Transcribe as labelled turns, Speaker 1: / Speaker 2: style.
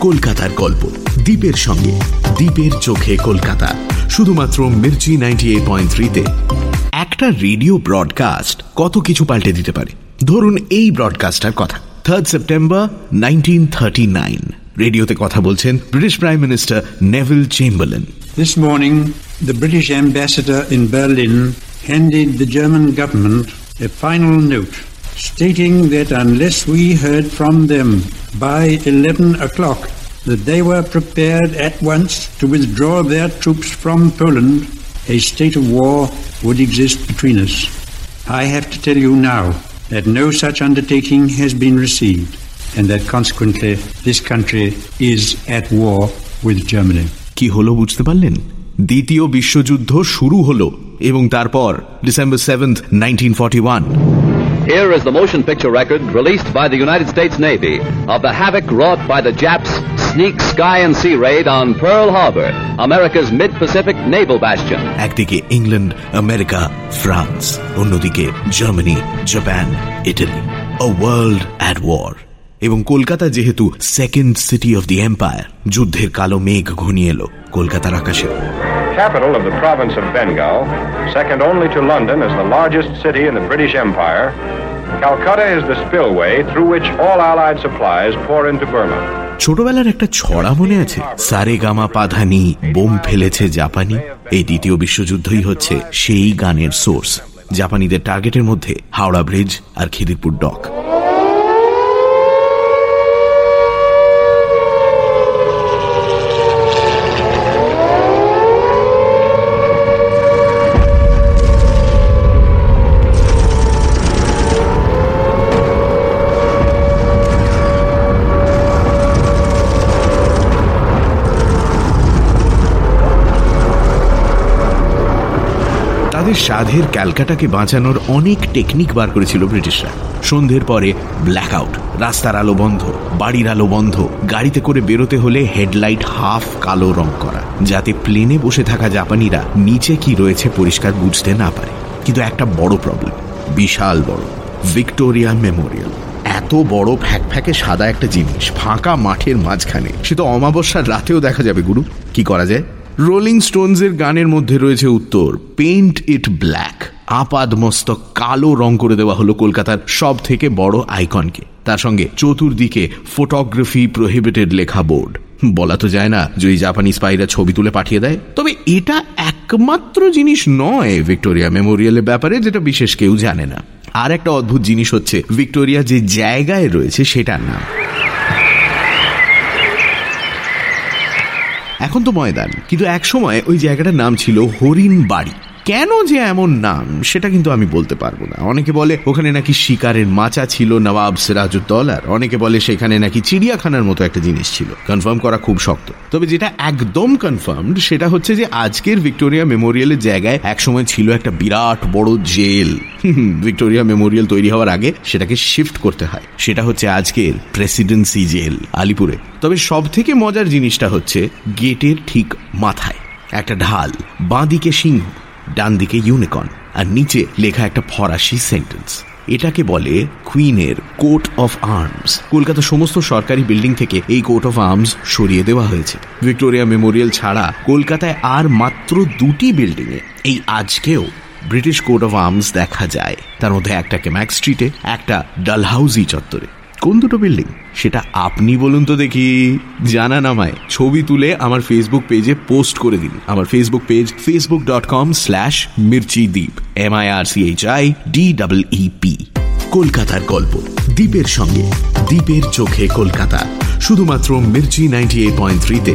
Speaker 1: কলকাতার গল্প। দ্বীপের সঙ্গে দ্বীপের চোখে কলকাতা। শুধুমাত্র মির্চি নাইনটি এইট পয়েন্ট থ্রিতে। একটা রেডিও ব্রডকাস্ট কত কিছু পাল্টে দিতে পারে? ধরুন এই ব্রডকাস্টার কথা। Third September nineteen thirty nine রেডিওতে কথা বলছেন British prime minister Neville Chamberlain.
Speaker 2: This morning, the British ambassador in Berlin handed the German government a final note. Stating that unless we heard from them by 11 o'clock that they were prepared at once to withdraw their troops from Poland, a state of war would exist between us. I have to tell you now that no such undertaking has been received and that consequently this country is at war with Germany.
Speaker 1: কি হলো বুঝতে পারলেন দ্বিতীয় বিশ্বযুদ্ধ শুরু হলো এবং তারপর December seventh nineteen
Speaker 3: Here is the motion picture record released by the United States Navy of the havoc wrought by the Japs' sneak sky and sea raid on Pearl Harbor, America's mid-Pacific naval bastion.
Speaker 1: একদিকে England America France অন্যদিকে Germany Japan Italy a world at war এবং কলকাতা যেহেতু second city of the empire যুদ্ধের কালো মেঘ ঘনিয়ে এলো কলকাতার আকাশে
Speaker 4: capital of the province of Bengal, second only to London as the largest city in the British Empire, Calcutta is the spillway through which all Allied supplies pour into Burma.
Speaker 1: ছোটবেলার একটা ছড়া মনে আছে সারে গামা পাধানি বোম ফেলেছে জাপানি এই দ্বিতীয় বিশ্বযুদ্ধই হচ্ছে সেই গানের সোর্স জাপানিদের টার্গেটের মধ্যে হাওড়া ব্রিজ আর খিদিরপুর ডক তাদের সাধের ক্যালকাটাকে বাঁচানোর অনেক টেকনিক বার করেছিল ব্রিটিশরা। সন্ধ্যের পরে ব্ল্যাক আউট রাস্তার আলো বন্ধ, বাড়ির আলো বন্ধ, গাড়িতে করে বেরোতে হলে হেডলাইট হাফ কালো রং করা, যাতে প্লেনে বসে থাকা জাপানিরা নিচে কি রয়েছে পরিষ্কার বুঝতে না পারে। কিন্তু একটা বড় প্রবলেম বিশাল বড়, ভিক্টোরিয়া মেমোরিয়াল। এত বড় ফ্যাক ফ্যাকে সাদা একটা জিনিস, ফাঁকা মাঠের মাঝখানে, সে তো অমাবস্যার রাতেও দেখা যাবে, গুরু। কি করা যায়? রোলিং স্টোনসের গানের মধ্যে রয়েছে উত্তর পেইন্ট ইট ব্ল্যাক আপাদ মস্তক কালো রং করে দেওয়া হলো কলকাতার সব থেকে বড় আইকনকে তার সঙ্গে চতুর্দিকে ফটোগ্রাফি প্রহিবিটেড লেখা বোর্ড। বলা তো যায় না যে ওই জাপানি স্পাইরা ছবি তুলে পাঠিয়ে দেয়, তবে এটা একমাত্র জিনিস নয় ভিক্টোরিয়া মেমোরিয়ালের ব্যাপারে, যেটা বিশেষ কেউ জানে না। আর একটা অদ্ভুত জিনিস হচ্ছে, ভিক্টোরিয়া যে জায়গায় রয়েছে, সেটার নাম। এখন তো ময়দান কিন্তু একসময় ওই জায়গাটার নাম ছিল হরিণ বাড়ি কেন যে এমন নাম, সেটা কিন্তু আমি বলতে পারব না। অনেকে বলে, ওখানে নাকি শিকারের মাচা ছিল নবাব সিরাজউদ্দৌলার অনেকে বলে, সেখানে নাকি চিড়িয়াখানার মতো একটা জিনিস ছিল। কনফার্ম করা খুব শক্ত। তবে যেটা একদম কনফার্মড সেটা হচ্ছে যে আজকের ভিক্টোরিয়া মেমোরিয়ালের জায়গায় একসময় ছিল একটা বিরাট বড় জেল। ভিক্টোরিয়া মেমোরিয়াল তৈরি হওয়ার আগে সেটাকে শিফট করতে হয়। সেটা হচ্ছে আজকের প্রেসিডেন্সি জেল, আলিপুরে। তবে সব থেকে মজার জিনিসটা হচ্ছে, গেটের ঠিক মাথায় একটা ঢাল, বাঁদিকে সিংহ। ডান দিকে ইউনিকর্ন আর নিচে লেখা একটা ফরাসি সেন্টেন্স এটাকে বলে কুইনের কোর্ট অফ আর্মস কলকাতা সমস্ত সরকারি বিল্ডিং থেকে এই কোর্ট অফ আর্মস সরিয়ে দেওয়া হয়েছে। ভিক্টোরিয়া মেমোরিয়াল ছাড়া কলকাতায় আর মাত্র দুটি বিল্ডিং এ এই আজকেও ব্রিটিশ কোর্ট অফ আর্মস দেখা যায়। তার মধ্যে একটা কেম্যাক স্ট্রিটে একটা ডালহাউজি চত্বরে। কোন দুটো বিল্ডিং সেটা আপনি বলুন তো দেখি। জানা নামায় ছবি তুলে আমার ফেসবুক পেজে পোস্ট করে দিন। আমার Facebook page Facebook dot com slash Mirchi Deep M I R C H I D double E P কলকাতার গল্প, দ্বীপের সঙ্গে, দ্বীপের চোখে কলকাতা। শুধুমাত্র মির্চি নাইনটি এইট পয়েন্ট থ্রিতে